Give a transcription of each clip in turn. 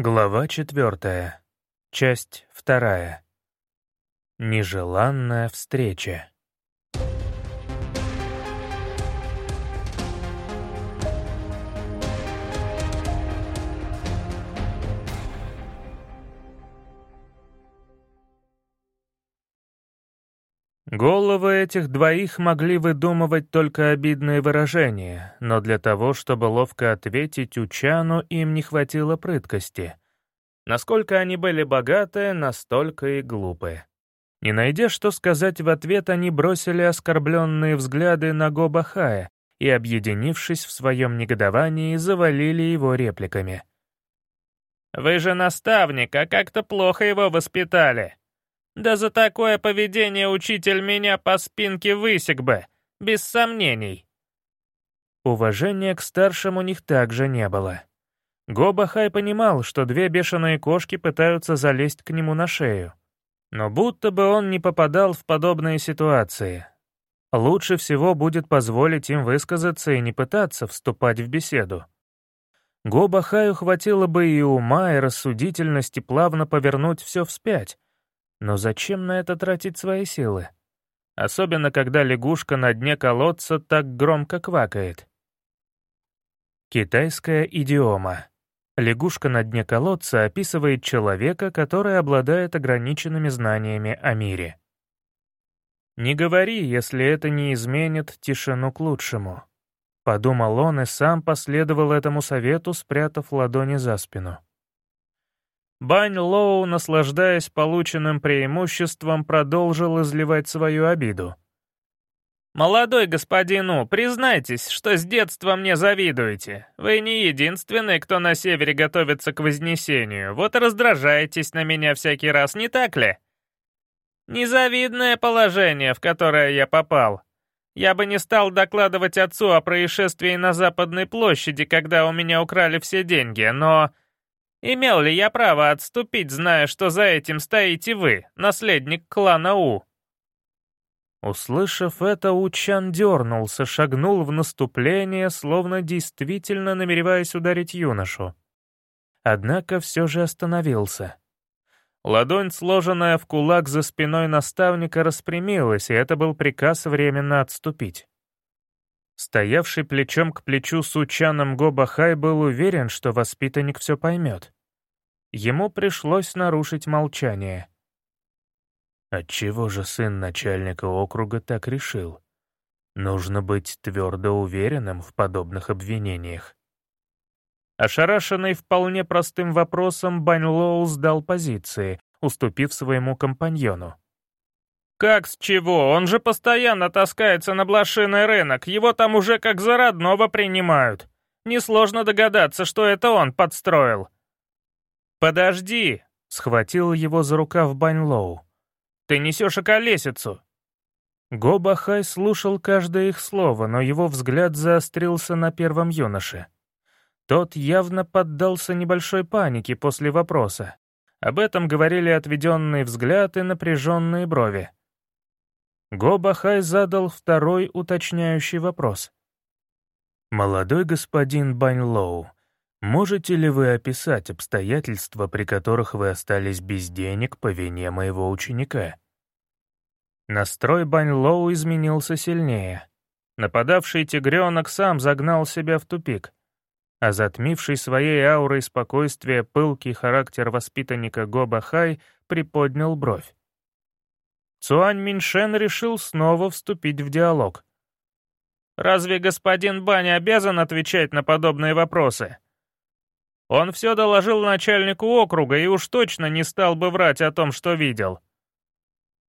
Глава четвертая. Часть вторая. Нежеланная встреча. Головы этих двоих могли выдумывать только обидные выражения, но для того, чтобы ловко ответить Учану, им не хватило прыткости. Насколько они были богаты, настолько и глупы. Не найдя что сказать в ответ, они бросили оскорбленные взгляды на Гобахая и, объединившись в своем негодовании, завалили его репликами. «Вы же наставник, а как-то плохо его воспитали», да за такое поведение учитель меня по спинке высек бы, без сомнений. Уважения к старшим у них также не было. Гобахай понимал, что две бешеные кошки пытаются залезть к нему на шею. Но будто бы он не попадал в подобные ситуации. Лучше всего будет позволить им высказаться и не пытаться вступать в беседу. Гобахаю хватило бы и ума, и рассудительности плавно повернуть все вспять, но зачем на это тратить свои силы? Особенно, когда лягушка на дне колодца так громко квакает. Китайская идиома. Лягушка на дне колодца описывает человека, который обладает ограниченными знаниями о мире. «Не говори, если это не изменит тишину к лучшему», — подумал он и сам последовал этому совету, спрятав ладони за спину. Бань Лоу, наслаждаясь полученным преимуществом, продолжил изливать свою обиду. «Молодой господину, признайтесь, что с детства мне завидуете. Вы не единственный, кто на севере готовится к вознесению, вот раздражаетесь на меня всякий раз, не так ли? Незавидное положение, в которое я попал. Я бы не стал докладывать отцу о происшествии на Западной площади, когда у меня украли все деньги, но Имел ли я право отступить, зная, что за этим стоите вы, наследник клана У?» Услышав это, Учан дернулся, шагнул в наступление, словно действительно намереваясь ударить юношу. Однако все же остановился. Ладонь, сложенная в кулак за спиной наставника, распрямилась, и это был приказ временно отступить. Стоявший плечом к плечу с Учаном Гобахай был уверен, что воспитанник все поймет. Ему пришлось нарушить молчание. Отчего же сын начальника округа так решил? Нужно быть твердо уверенным в подобных обвинениях. Ошарашенный вполне простым вопросом, Бань Лоу сдал позиции, уступив своему компаньону. «Как с чего? Он же постоянно таскается на блошиный рынок, его там уже как за родного принимают. Несложно догадаться, что это он подстроил». «Подожди!» — схватил его за рукав Баньлоу. «Ты несешь околесицу!» Гобахай слушал каждое их слово, но его взгляд заострился на первом юноше. Тот явно поддался небольшой панике после вопроса. Об этом говорили отведенный взгляд и напряженные брови. Гобахай задал второй уточняющий вопрос. «Молодой господин Баньлоу, можете ли вы описать обстоятельства, при которых вы остались без денег по вине моего ученика?» Настрой Баньлоу изменился сильнее. Нападавший тигренок сам загнал себя в тупик, а затмивший своей аурой спокойствия пылкий характер воспитанника Гобахай приподнял бровь. Цуань Миншен решил снова вступить в диалог. «Разве господин Бань обязан отвечать на подобные вопросы?» Он все доложил начальнику округа и уж точно не стал бы врать о том, что видел.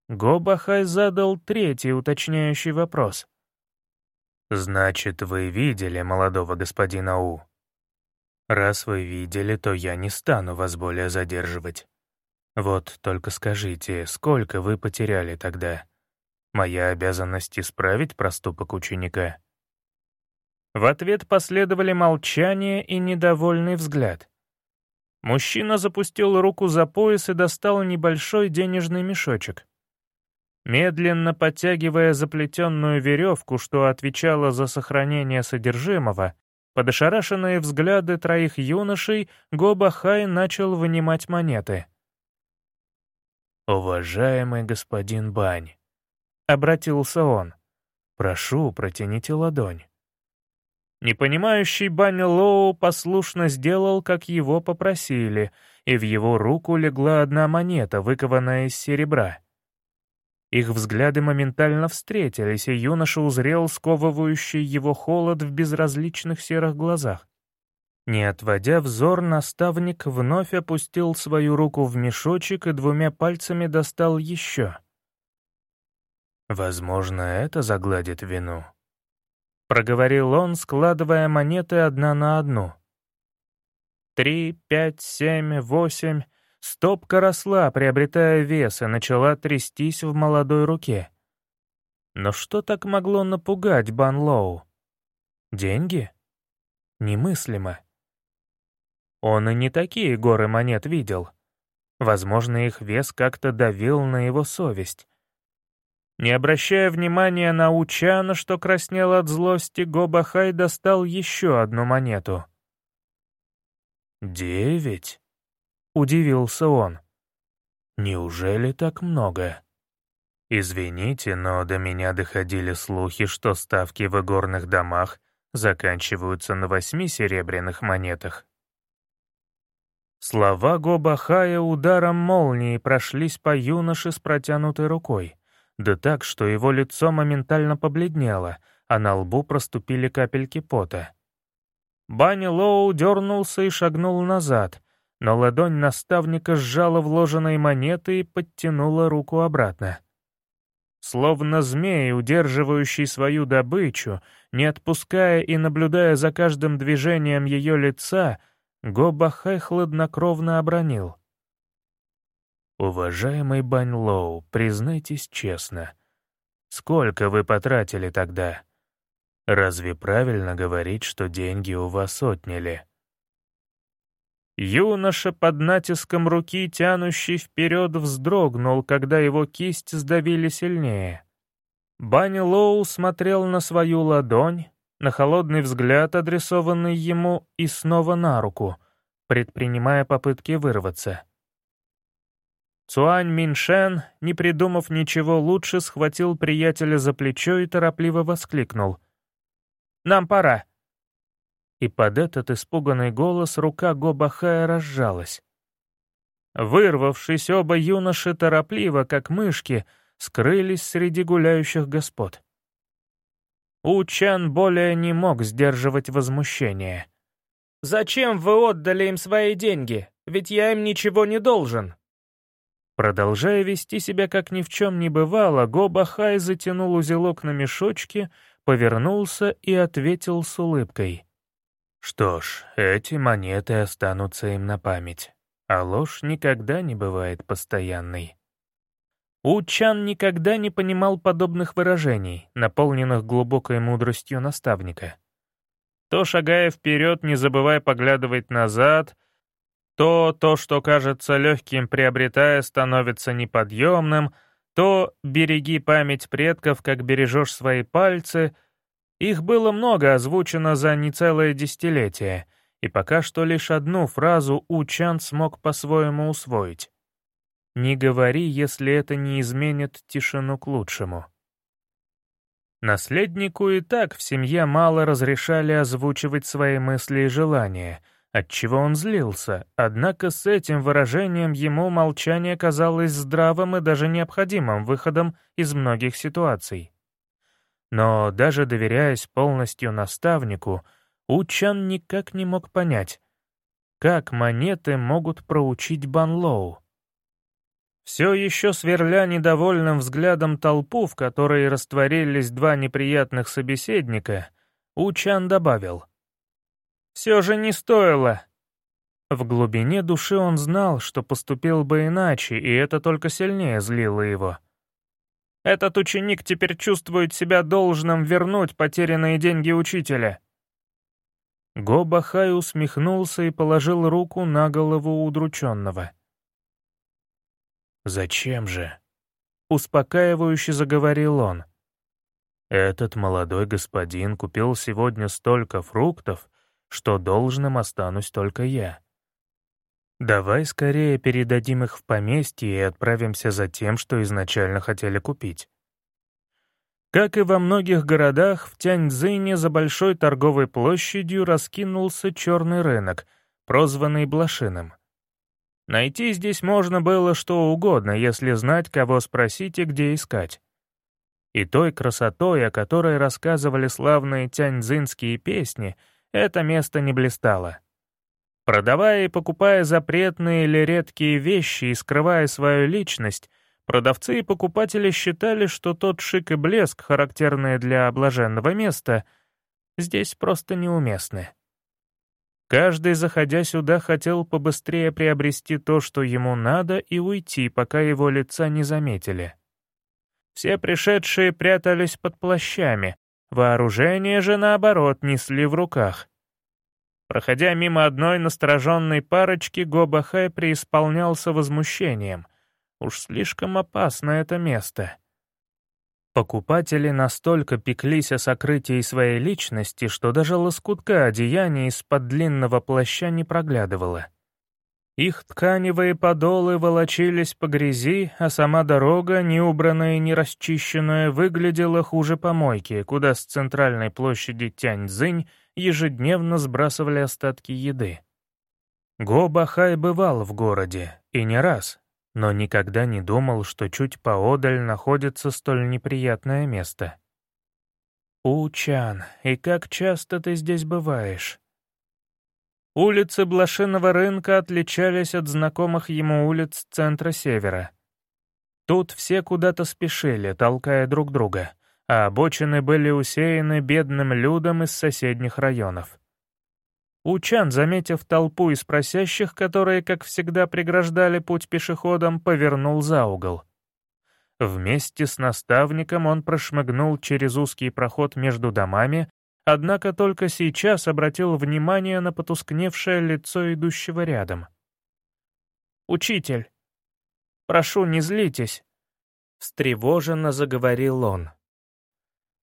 Гобахай задал третий уточняющий вопрос. «Значит, вы видели молодого господина У? Раз вы видели, то я не стану вас более задерживать. Вот только скажите, сколько вы потеряли тогда? Моя обязанность исправить проступок ученика?» В ответ последовали молчание и недовольный взгляд. Мужчина запустил руку за пояс и достал небольшой денежный мешочек. Медленно подтягивая заплетенную веревку, что отвечала за сохранение содержимого, Под ошарашенные взгляды троих юношей Гобахай начал вынимать монеты. «Уважаемый господин Бань», — обратился он, — «прошу, протяните ладонь». Непонимающий Бань Лоу послушно сделал, как его попросили, и в его руку легла одна монета, выкованная из серебра. Их взгляды моментально встретились, и юноша узрел сковывающий его холод в безразличных серых глазах. Не отводя взор, наставник вновь опустил свою руку в мешочек и двумя пальцами достал еще. «Возможно, это загладит вину», проговорил он, складывая монеты одна на одну. Три, пять, семь, восемь. Стопка росла, приобретая вес, и начала трястись в молодой руке. Но что так могло напугать Бан Лоу? Деньги? Немыслимо. Он и не такие горы монет видел. Возможно, их вес как-то давил на его совесть. Не обращая внимания на Учана, что краснел от злости, Гобахай достал еще одну монету. «Девять?» — удивился он. «Неужели так много?» «Извините, но до меня доходили слухи, что ставки в игорных домах заканчиваются на восьми серебряных монетах». Слова Гобахая ударом молнии прошлись по юноше с протянутой рукой да так, что его лицо моментально побледнело, а на лбу проступили капельки пота. Банни Лоу дернулся и шагнул назад, но ладонь наставника сжала вложенные монеты и подтянула руку обратно. Словно змей, удерживающий свою добычу, не отпуская и наблюдая за каждым движением ее лица, Гобахай хладнокровно обронил. «Уважаемый Бань Лоу, признайтесь честно, сколько вы потратили тогда? Разве правильно говорить, что деньги у вас отняли?» Юноша под натиском руки, тянущий вперед, вздрогнул, когда его кисть сдавили сильнее. Бань Лоу смотрел на свою ладонь, на холодный взгляд, адресованный ему, и снова на руку, предпринимая попытки вырваться. Цуань Миншен, не придумав ничего лучше, схватил приятеля за плечо и торопливо воскликнул. «Нам пора!» И под этот испуганный голос рука Гобахая разжалась. Вырвавшись, оба юноши торопливо, как мышки, скрылись среди гуляющих господ. Учан более не мог сдерживать возмущение. «Зачем вы отдали им свои деньги? Ведь я им ничего не должен!» Продолжая вести себя как ни в чем не бывало, Гобахай затянул узелок на мешочке, повернулся и ответил с улыбкой. «Что ж, эти монеты останутся им на память, а ложь никогда не бывает постоянной». Учан никогда не понимал подобных выражений, наполненных глубокой мудростью наставника. То, шагая вперед, не забывая поглядывать назад — то то, что кажется легким, приобретая, становится неподъемным, то «береги память предков, как бережешь свои пальцы», их было много озвучено за нецелое десятилетие, и пока что лишь одну фразу Учан смог по-своему усвоить. «Не говори, если это не изменит тишину к лучшему». Наследнику и так в семье мало разрешали озвучивать свои мысли и желания — отчего он злился, однако с этим выражением ему молчание казалось здравым и даже необходимым выходом из многих ситуаций. Но даже доверяясь полностью наставнику, Учан никак не мог понять, как монеты могут проучить Банлоу. Все еще сверля недовольным взглядом толпу, в которой растворились два неприятных собеседника, Учан добавил — все же не стоило. В глубине души он знал, что поступил бы иначе, и это только сильнее злило его. Этот ученик теперь чувствует себя должным вернуть потерянные деньги учителя. Гобахай усмехнулся и положил руку на голову удрученного. «Зачем же?» — успокаивающе заговорил он. «Этот молодой господин купил сегодня столько фруктов, что должным останусь только я. Давай скорее передадим их в поместье и отправимся за тем, что изначально хотели купить. Как и во многих городах, в Тяньцзине за большой торговой площадью раскинулся черный рынок, прозванный Блошиным. Найти здесь можно было что угодно, если знать, кого спросить и где искать. И той красотой, о которой рассказывали славные тяньцзинские песни, это место не блистало. Продавая и покупая запретные или редкие вещи и скрывая свою личность, продавцы и покупатели считали, что тот шик и блеск, характерные для облаженного места, здесь просто неуместны. Каждый, заходя сюда, хотел побыстрее приобрести то, что ему надо, и уйти, пока его лица не заметили. Все пришедшие прятались под плащами, вооружение же, наоборот, несли в руках. Проходя мимо одной настороженной парочки, Гобахай преисполнялся возмущением. Уж слишком опасно это место. Покупатели настолько пеклись о сокрытии своей личности, что даже лоскутка одеяния из-под длинного плаща не проглядывало. Их тканевые подолы волочились по грязи, а сама дорога, не убранная и не расчищенная, выглядела хуже помойки, куда с центральной площади Тяньцзинь ежедневно сбрасывали остатки еды. Го Бахай бывал в городе, и не раз, но никогда не думал, что чуть поодаль находится столь неприятное место. «Учан, и как часто ты здесь бываешь?» Улицы Блошиного рынка отличались от знакомых ему улиц центра севера. Тут все куда-то спешили, толкая друг друга а обочины были усеяны бедным людом из соседних районов. Учан, заметив толпу из просящих, которые, как всегда, преграждали путь пешеходам, повернул за угол. Вместе с наставником он прошмыгнул через узкий проход между домами, однако только сейчас обратил внимание на потускневшее лицо идущего рядом. «Учитель, прошу, не злитесь», — встревоженно заговорил он.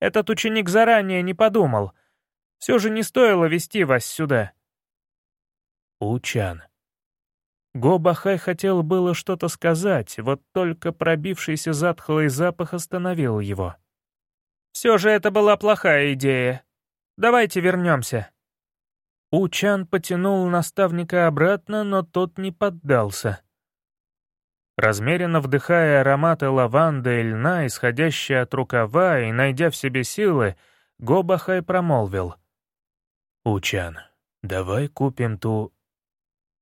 Этот ученик заранее не подумал. Все же не стоило вести вас сюда. Учан. Гобахай хотел было что-то сказать, вот только пробившийся затхлый запах остановил его. «Все же это была плохая идея. Давайте вернемся». Учан потянул наставника обратно, но тот не поддался. Размеренно вдыхая ароматы лаванды и льна, исходящие от рукава, и найдя в себе силы, Гобахай промолвил. «Учан, давай купим ту...»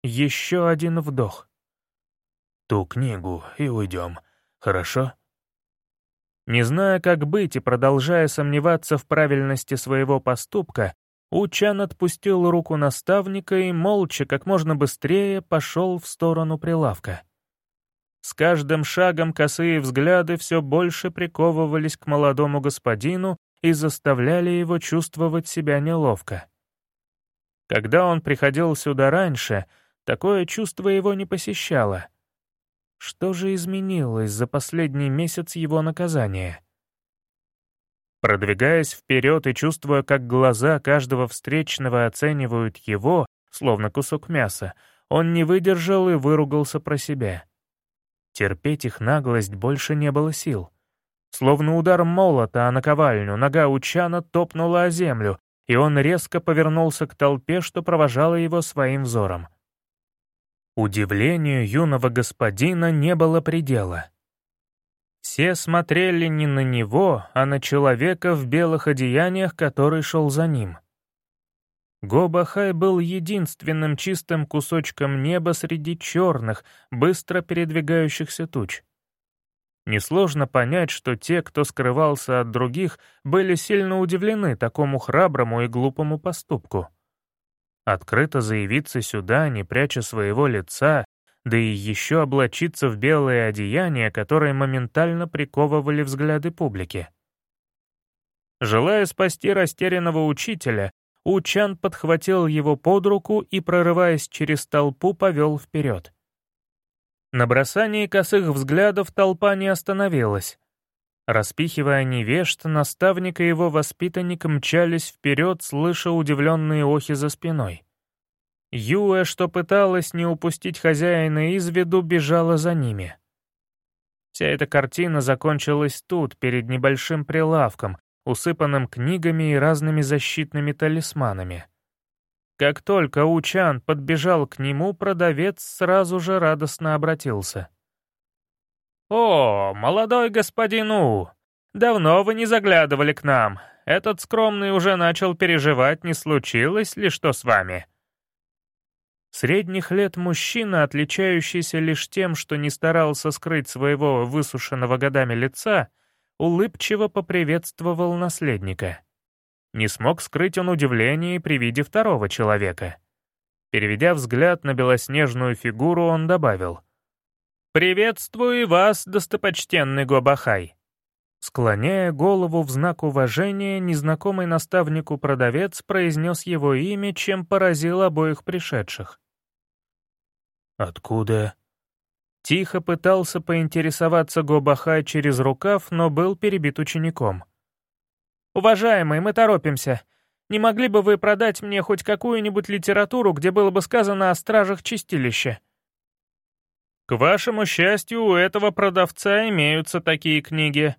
Еще один вдох. «Ту книгу и уйдем, хорошо?» Не зная, как быть, и продолжая сомневаться в правильности своего поступка, Учан отпустил руку наставника и молча, как можно быстрее, пошел в сторону прилавка. С каждым шагом косые взгляды все больше приковывались к молодому господину и заставляли его чувствовать себя неловко. Когда он приходил сюда раньше, такое чувство его не посещало. Что же изменилось за последний месяц его наказания? Продвигаясь вперед и чувствуя, как глаза каждого встречного оценивают его, словно кусок мяса, он не выдержал и выругался про себя. Терпеть их наглость больше не было сил. Словно удар молота о наковальню, нога Учана топнула о землю, и он резко повернулся к толпе, что провожала его своим взором. Удивлению юного господина не было предела. Все смотрели не на него, а на человека в белых одеяниях, который шел за ним. Гобахай был единственным чистым кусочком неба среди черных, быстро передвигающихся туч. Несложно понять, что те, кто скрывался от других, были сильно удивлены такому храброму и глупому поступку. Открыто заявиться сюда, не пряча своего лица, да и еще облачиться в белое одеяние, которое моментально приковывали взгляды публики. Желая спасти растерянного учителя, Учан подхватил его под руку и, прорываясь через толпу, повел вперед. На бросании косых взглядов толпа не остановилась. Распихивая невежд, наставник и его воспитанник мчались вперед, слыша удивленные охи за спиной. Юэ, что пыталась не упустить хозяина из виду, бежала за ними. Вся эта картина закончилась тут, перед небольшим прилавком, усыпанным книгами и разными защитными талисманами. Как только Учан подбежал к нему, продавец сразу же радостно обратился. «О, молодой господин У, давно вы не заглядывали к нам. Этот скромный уже начал переживать, не случилось ли что с вами?» Средних лет мужчина, отличающийся лишь тем, что не старался скрыть своего высушенного годами лица, улыбчиво поприветствовал наследника. Не смог скрыть он удивление при виде второго человека. Переведя взгляд на белоснежную фигуру, он добавил. «Приветствую вас, достопочтенный Гобахай!» Склоняя голову в знак уважения, незнакомый наставнику продавец произнес его имя, чем поразил обоих пришедших. «Откуда?» Тихо пытался поинтересоваться Гобахай через рукав, но был перебит учеником. «Уважаемый, мы торопимся. Не могли бы вы продать мне хоть какую-нибудь литературу, где было бы сказано о стражах чистилища?» «К вашему счастью, у этого продавца имеются такие книги».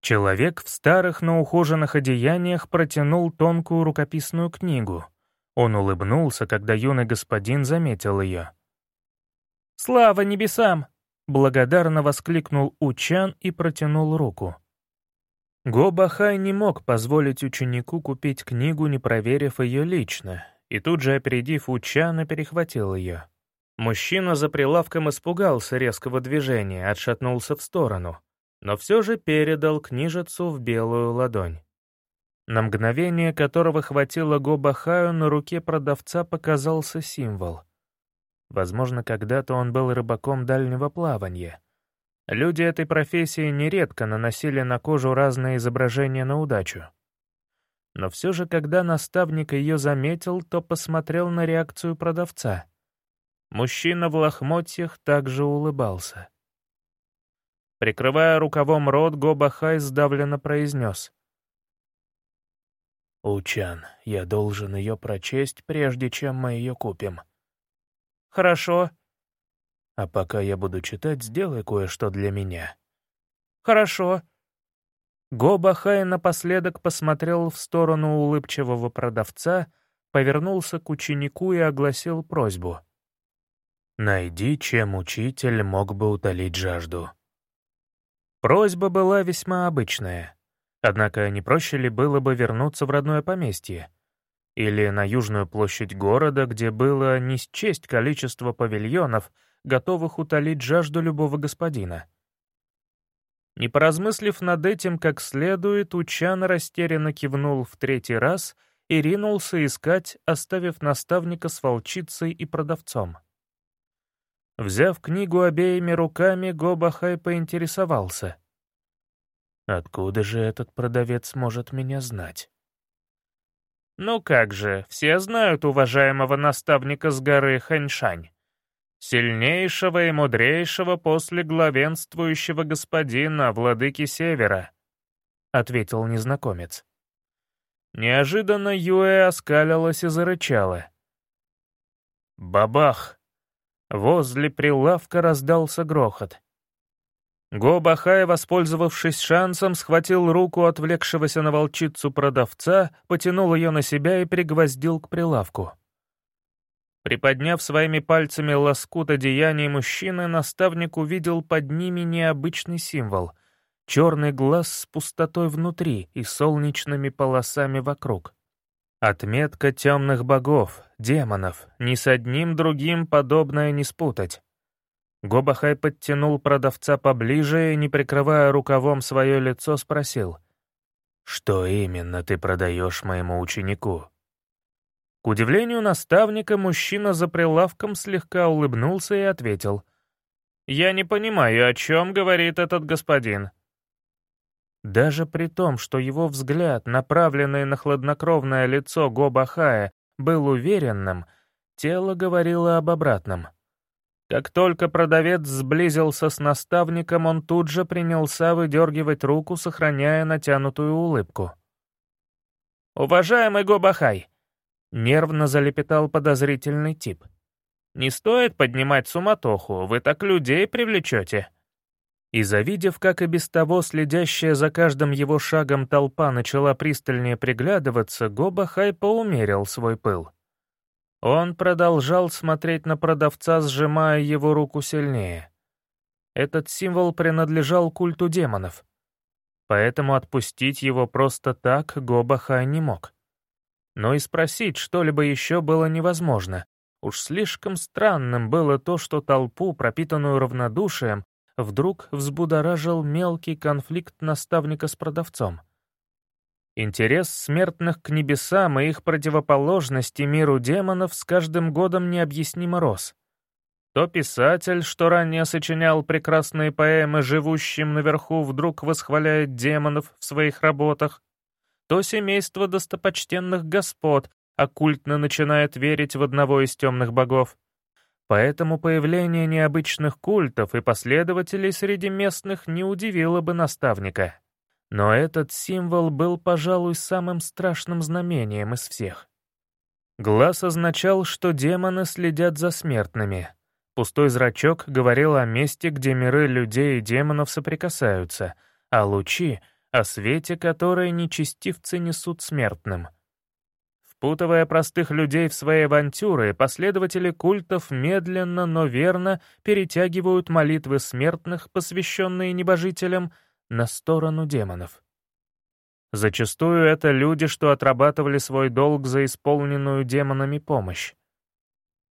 Человек в старых, но ухоженных одеяниях протянул тонкую рукописную книгу. Он улыбнулся, когда юный господин заметил ее. «Слава небесам!» — благодарно воскликнул Учан и протянул руку. Го Бахай не мог позволить ученику купить книгу, не проверив ее лично, и тут же, опередив Учана, перехватил ее. Мужчина за прилавком испугался резкого движения, отшатнулся в сторону, но все же передал книжицу в белую ладонь. На мгновение, которого хватило Гобахаю, на руке продавца показался символ. Возможно, когда-то он был рыбаком дальнего плавания. Люди этой профессии нередко наносили на кожу разные изображения на удачу. Но все же, когда наставник ее заметил, то посмотрел на реакцию продавца. Мужчина в лохмотьях также улыбался. Прикрывая рукавом рот, Гобахай сдавленно произнес. «Учан, я должен ее прочесть, прежде чем мы ее купим». «Хорошо». «А пока я буду читать, сделай кое-что для меня». «Хорошо». Гобахай напоследок посмотрел в сторону улыбчивого продавца, повернулся к ученику и огласил просьбу. «Найди, чем учитель мог бы утолить жажду». Просьба была весьма обычная. Однако не проще ли было бы вернуться в родное поместье? Или на южную площадь города, где было не счесть количество павильонов, готовых утолить жажду любого господина? Не поразмыслив над этим как следует, Учан растерянно кивнул в третий раз и ринулся искать, оставив наставника с волчицей и продавцом. Взяв книгу обеими руками, Гобахай поинтересовался — Откуда же этот продавец может меня знать? Ну как же, все знают уважаемого наставника с горы Ханьшань. Сильнейшего и мудрейшего после главенствующего господина, владыки Севера, — ответил незнакомец. Неожиданно Юэ оскалилась и зарычала. Бабах! Возле прилавка раздался грохот. Го Бахай, воспользовавшись шансом, схватил руку отвлекшегося на волчицу продавца, потянул ее на себя и пригвоздил к прилавку. Приподняв своими пальцами лоскут одеяния мужчины, наставник увидел под ними необычный символ — черный глаз с пустотой внутри и солнечными полосами вокруг. Отметка темных богов, демонов, ни с одним другим подобное не спутать. Гобахай подтянул продавца поближе и, не прикрывая рукавом свое лицо, спросил. «Что именно ты продаешь моему ученику?» К удивлению наставника, мужчина за прилавком слегка улыбнулся и ответил. «Я не понимаю, о чем говорит этот господин». Даже при том, что его взгляд, направленный на хладнокровное лицо Гобахая, был уверенным, тело говорило об обратном — Как только продавец сблизился с наставником, он тут же принялся выдергивать руку, сохраняя натянутую улыбку. «Уважаемый Гобахай!» — нервно залепетал подозрительный тип. «Не стоит поднимать суматоху, вы так людей привлечете». И завидев, как и без того следящая за каждым его шагом толпа начала пристальнее приглядываться, Гобахай поумерил свой пыл. Он продолжал смотреть на продавца, сжимая его руку сильнее. Этот символ принадлежал культу демонов. Поэтому отпустить его просто так Гобахай не мог. Но и спросить что-либо еще было невозможно. Уж слишком странным было то, что толпу, пропитанную равнодушием, вдруг взбудоражил мелкий конфликт наставника с продавцом. Интерес смертных к небесам и их противоположности миру демонов с каждым годом необъяснимо рос. То писатель, что ранее сочинял прекрасные поэмы живущим наверху, вдруг восхваляет демонов в своих работах, то семейство достопочтенных господ оккультно начинает верить в одного из темных богов. Поэтому появление необычных культов и последователей среди местных не удивило бы наставника. Но этот символ был, пожалуй, самым страшным знамением из всех. Глаз означал, что демоны следят за смертными. Пустой зрачок говорил о месте, где миры людей и демонов соприкасаются, а лучи — о свете, который нечестивцы несут смертным. Впутывая простых людей в свои авантюры, последователи культов медленно, но верно перетягивают молитвы смертных, посвященные небожителям, на сторону демонов. Зачастую это люди, что отрабатывали свой долг за исполненную демонами помощь.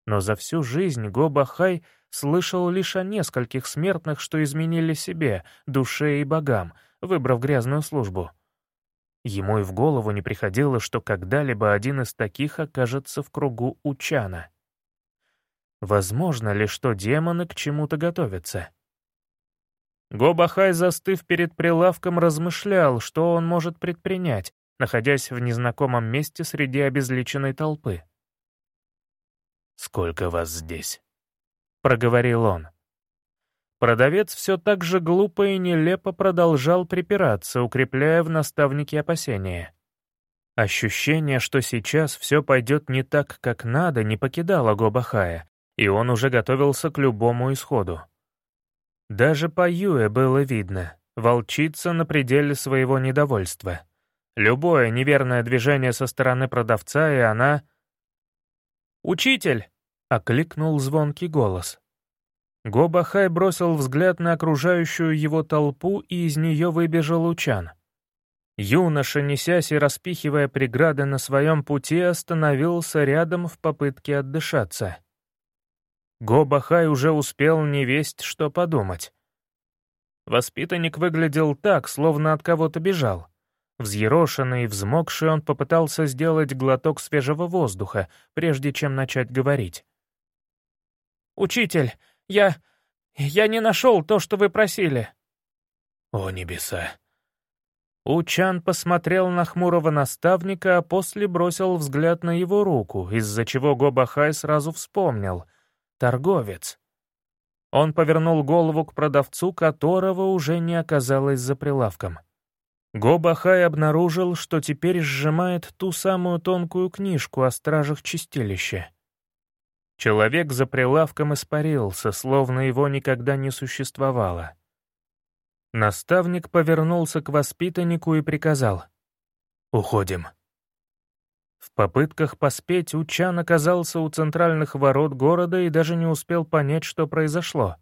Но за всю жизнь Гобахай слышал лишь о нескольких смертных, что изменили себе, душе и богам, выбрав грязную службу. Ему и в голову не приходило, что когда-либо один из таких окажется в кругу Учана. Возможно ли, что демоны к чему-то готовятся? Гобахай, застыв перед прилавком, размышлял, что он может предпринять, находясь в незнакомом месте среди обезличенной толпы. «Сколько вас здесь?» — проговорил он. Продавец все так же глупо и нелепо продолжал припираться, укрепляя в наставнике опасения. Ощущение, что сейчас все пойдет не так, как надо, не покидало Гобахая, и он уже готовился к любому исходу. Даже по Юэ было видно, волчица на пределе своего недовольства. Любое неверное движение со стороны продавца, и она... «Учитель!» — окликнул звонкий голос. Гобахай бросил взгляд на окружающую его толпу, и из нее выбежал Учан. Юноша, несясь и распихивая преграды на своем пути, остановился рядом в попытке отдышаться. Гобахай уже успел не весть, что подумать. Воспитанник выглядел так, словно от кого-то бежал. Взъерошенный и взмокший он попытался сделать глоток свежего воздуха, прежде чем начать говорить. «Учитель, я... я не нашел то, что вы просили». «О небеса!» Учан посмотрел на хмурого наставника, а после бросил взгляд на его руку, из-за чего Гобахай сразу вспомнил — торговец. Он повернул голову к продавцу, которого уже не оказалось за прилавком. Гобахай обнаружил, что теперь сжимает ту самую тонкую книжку о стражах чистилища. Человек за прилавком испарился, словно его никогда не существовало. Наставник повернулся к воспитаннику и приказал. «Уходим». В попытках поспеть Учан оказался у центральных ворот города и даже не успел понять, что произошло.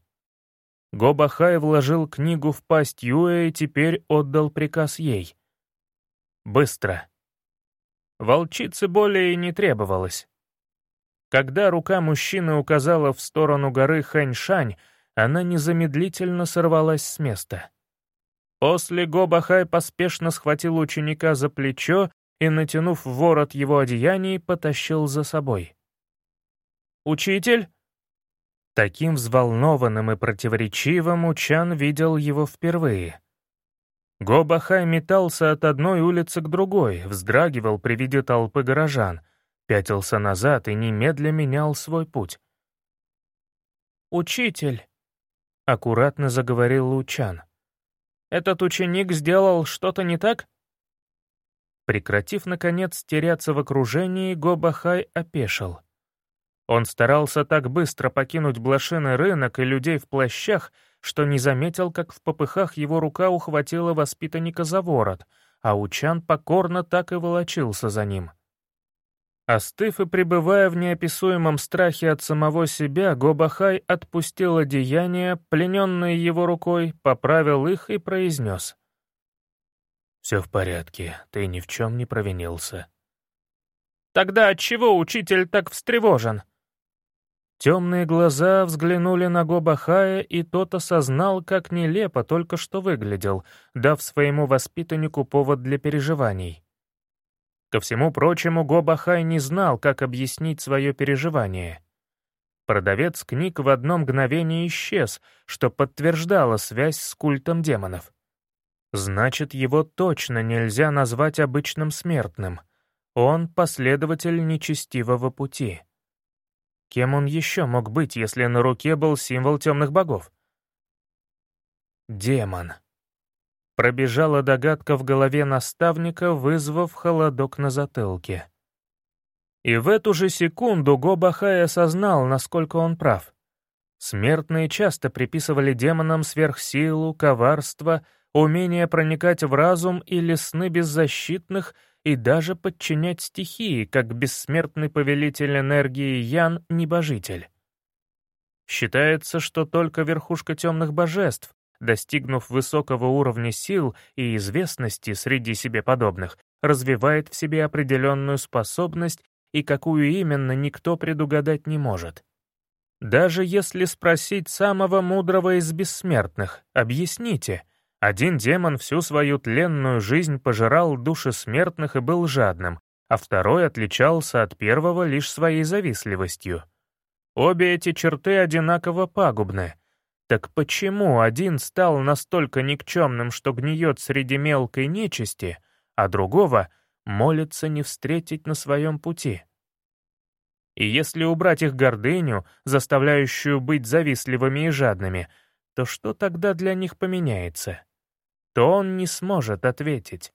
Гобахай вложил книгу в пасть Юэ и теперь отдал приказ ей. «Быстро». Волчице более не требовалось. Когда рука мужчины указала в сторону горы Хэньшань, она незамедлительно сорвалась с места. После Гобахай поспешно схватил ученика за плечо и, натянув ворот его одеяний, потащил за собой. «Учитель?» Таким взволнованным и противоречивым Учан видел его впервые. Гобахай метался от одной улицы к другой, вздрагивал при виде толпы горожан, пятился назад и немедля менял свой путь. «Учитель», — аккуратно заговорил Лучан. «Этот ученик сделал что-то не так?» Прекратив, наконец, теряться в окружении, Гобахай опешил. Он старался так быстро покинуть блошиный рынок и людей в плащах, что не заметил, как в попыхах его рука ухватила воспитанника за ворот, а Учан покорно так и волочился за ним. Остыв и пребывая в неописуемом страхе от самого себя, Гобахай отпустил одеяния, плененные его рукой, поправил их и произнес. «Все в порядке, ты ни в чем не провинился». «Тогда отчего учитель так встревожен?» Темные глаза взглянули на Гобахая, и тот осознал, как нелепо только что выглядел, дав своему воспитаннику повод для переживаний. Ко всему прочему, Гобахай не знал, как объяснить свое переживание. Продавец книг в одно мгновение исчез, что подтверждало связь с культом демонов. Значит, его точно нельзя назвать обычным смертным. Он — последователь нечестивого пути. Кем он еще мог быть, если на руке был символ темных богов? Демон. Пробежала догадка в голове наставника, вызвав холодок на затылке. И в эту же секунду Гобахай осознал, насколько он прав. Смертные часто приписывали демонам сверхсилу, коварство, умение проникать в разум или сны беззащитных — и даже подчинять стихии, как бессмертный повелитель энергии Ян — небожитель. Считается, что только верхушка темных божеств, достигнув высокого уровня сил и известности среди себе подобных, развивает в себе определенную способность, и какую именно никто предугадать не может. Даже если спросить самого мудрого из бессмертных, объясните — один демон всю свою тленную жизнь пожирал души смертных и был жадным, а второй отличался от первого лишь своей завистливостью. Обе эти черты одинаково пагубны. Так почему один стал настолько никчемным, что гниет среди мелкой нечисти, а другого молится не встретить на своем пути? И если убрать их гордыню, заставляющую быть завистливыми и жадными, то что тогда для них поменяется? то он не сможет ответить.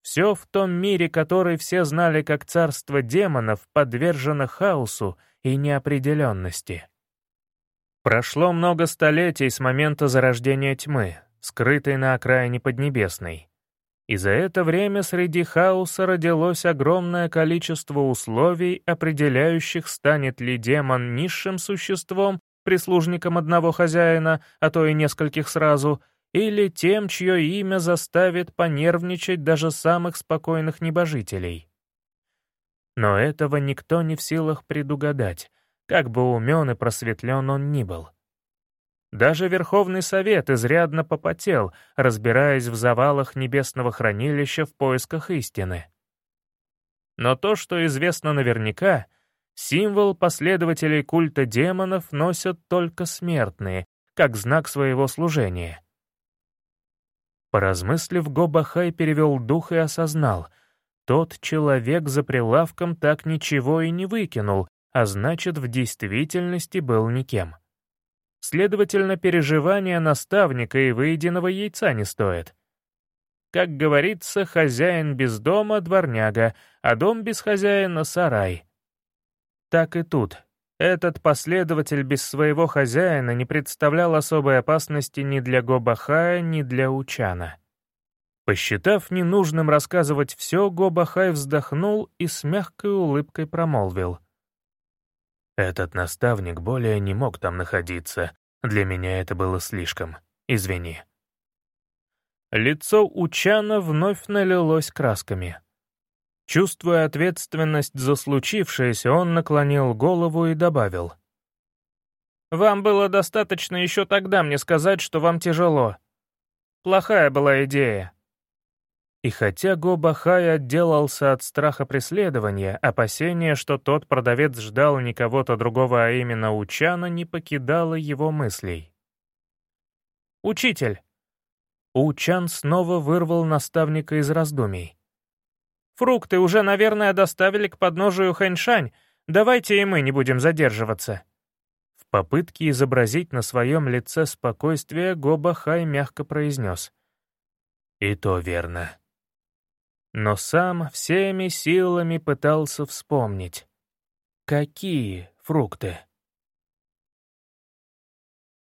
Все в том мире, который все знали как царство демонов, подвержено хаосу и неопределенности. Прошло много столетий с момента зарождения тьмы, скрытой на окраине Поднебесной. И за это время среди хаоса родилось огромное количество условий, определяющих, станет ли демон низшим существом, прислужником одного хозяина, а то и нескольких сразу — или тем, чье имя заставит понервничать даже самых спокойных небожителей. Но этого никто не в силах предугадать, как бы умен и просветлен он ни был. Даже Верховный Совет изрядно попотел, разбираясь в завалах Небесного Хранилища в поисках истины. Но то, что известно наверняка, символ последователей культа демонов носят только смертные, как знак своего служения — Поразмыслив, Гобахай перевел дух и осознал. Тот человек за прилавком так ничего и не выкинул, а значит, в действительности был никем. Следовательно, переживания наставника и выеденного яйца не стоят. Как говорится, хозяин без дома — дворняга, а дом без хозяина — сарай. Так и тут. Этот последователь без своего хозяина не представлял особой опасности ни для Гобахая, ни для Учана. Посчитав ненужным рассказывать все, Гобахай вздохнул и с мягкой улыбкой промолвил. «Этот наставник более не мог там находиться. Для меня это было слишком. Извини». Лицо Учана вновь налилось красками. Чувствуя ответственность за случившееся, он наклонил голову и добавил. «Вам было достаточно еще тогда мне сказать, что вам тяжело. Плохая была идея». И хотя Гобахай отделался от страха преследования, опасения, что тот продавец ждал не кого-то другого, а именно Учана, не покидало его мыслей. «Учитель!» Учан снова вырвал наставника из раздумий. Фрукты уже, наверное, доставили к подножию Хэньшань. Давайте и мы не будем задерживаться». В попытке изобразить на своем лице спокойствие, Гоба Хай мягко произнес. «И то верно». Но сам всеми силами пытался вспомнить. Какие фрукты?